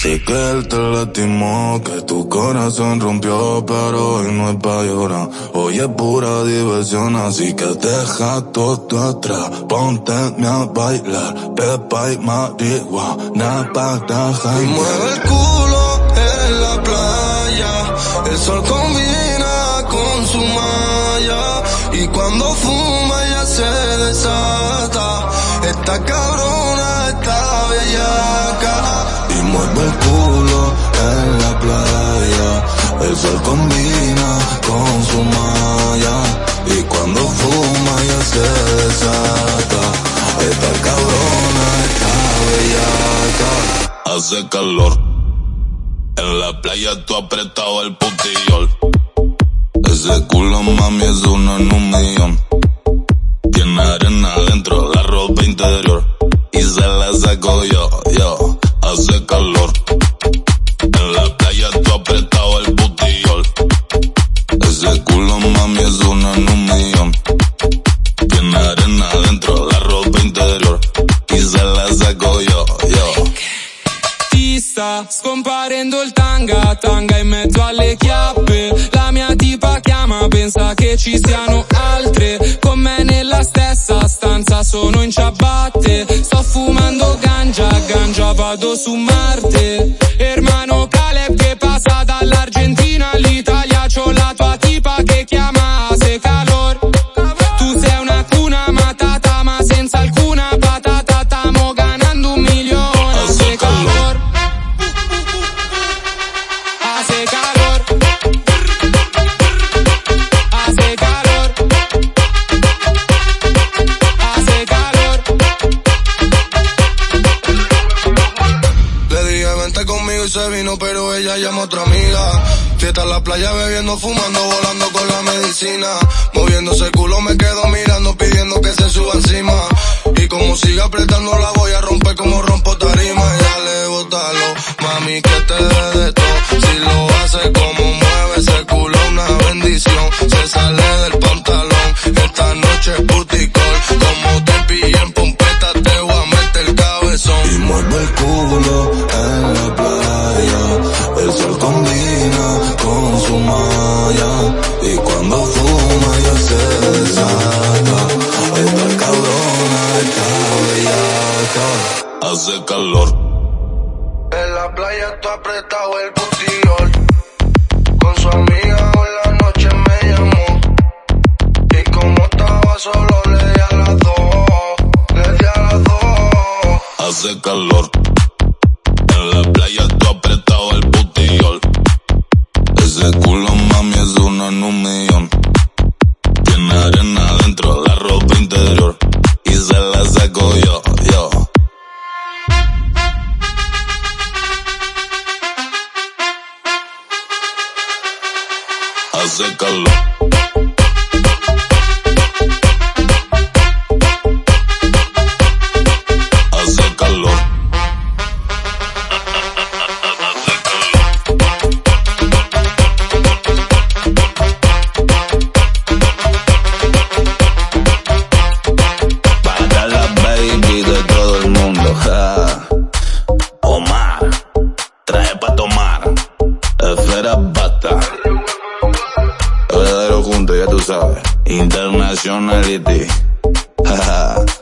Sé que él te lastimó, que tu corazón rompió, pero hoy no es pa' llorar. Hoy es pura diversión, así que deja todo atrás. Ponte a bailar, pepa y marihuana para Y mueve el culo en la playa, el sol combina con su malla. Y cuando fuma ya se desata, está mueve el culo en la playa. El sol combina con su malla. Y cuando fuma ya se desata. Esta cabrona está bellaca. Hace calor. En la playa tú apretado el putillol. Ese culo mami es uno en un millón. Tiene arena adentro, la ropa interior. Scomparendo il tanga, tanga in mezzo alle chiappe. La mia tipa chiama, pensa che ci siano altre. Con me nella stessa stanza sono in ciabatte. Sto fumando ganja, ganja vado su Marte. Hermano y se vino, pero ella llama a otra amiga. Fiesta en la playa bebiendo, fumando, volando con la medicina. Moviéndose el culo me quedo mirando, pidiendo que se suba encima. Y como siga apretando la voy a romper como rompo tarima. Ya le botalo, mami que te dé de todo. Si lo hace como mueve ese culo, una bendición. Se sale del pantalón, esta noche es puticol. Como te pillé en pompeta, te voy a meter el cabezón. Y mueve el culo en la playa. El sol combina con su malla. Y cuando fuma ya se desata. Esta cabrona está bellaca. Hace calor. En la playa está apretado el putillol. Con su amiga hoy la noche me llamó. Y como estaba solo le di a las dos. Le di a las dos. Hace calor. Mundo. ja. Omar, traje pa' tomar. Esfera Internationality.